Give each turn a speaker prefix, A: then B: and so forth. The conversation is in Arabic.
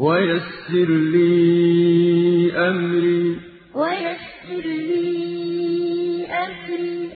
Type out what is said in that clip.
A: ويسر لي أمري.
B: ويسر لي أمري.